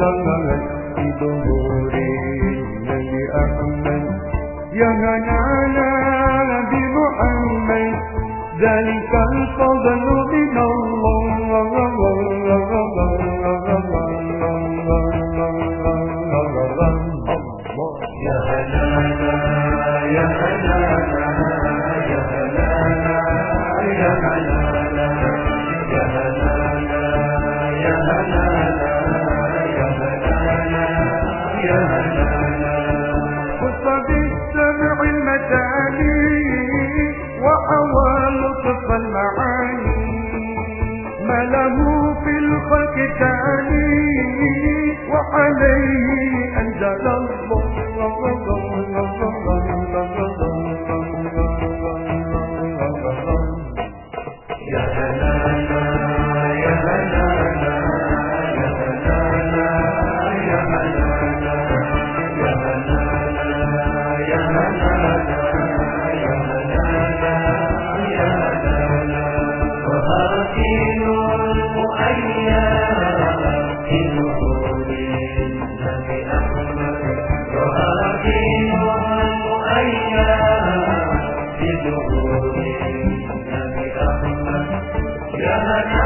langangan idumurin na ni Ahmed Yangananan di Muhammad Dalikal fadlu min Allah يا هنانا يا هنانا يا هنانا يا هنانا يا هنانا له في الخك وعليه أنزل الله. Yeah,